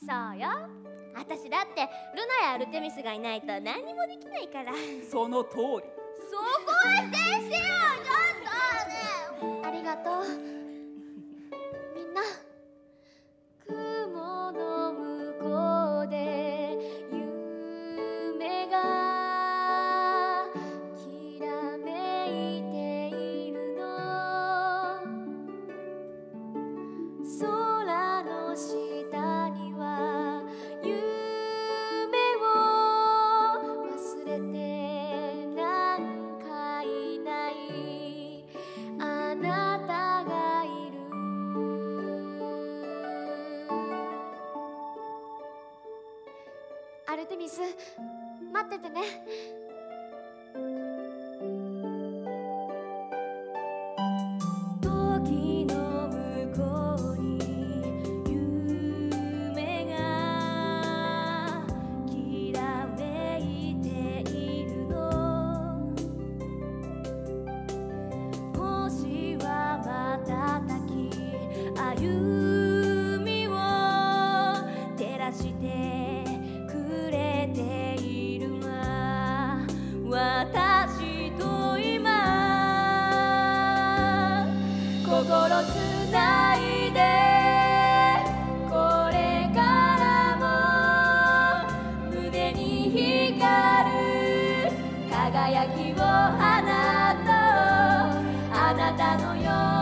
そうよ。私だってルナやアルテミスがいないと何にもできないから。その通り。そこは先生よちょっとね。ありがとう。みんな。雲の向こうで夢がきらめいているの。空の下ルテミス待っててね。時の向こうに夢がきらめいているの。星は瞬き歩みを照らしてているわ私と今心つないで輝きを放とう。あなたのよう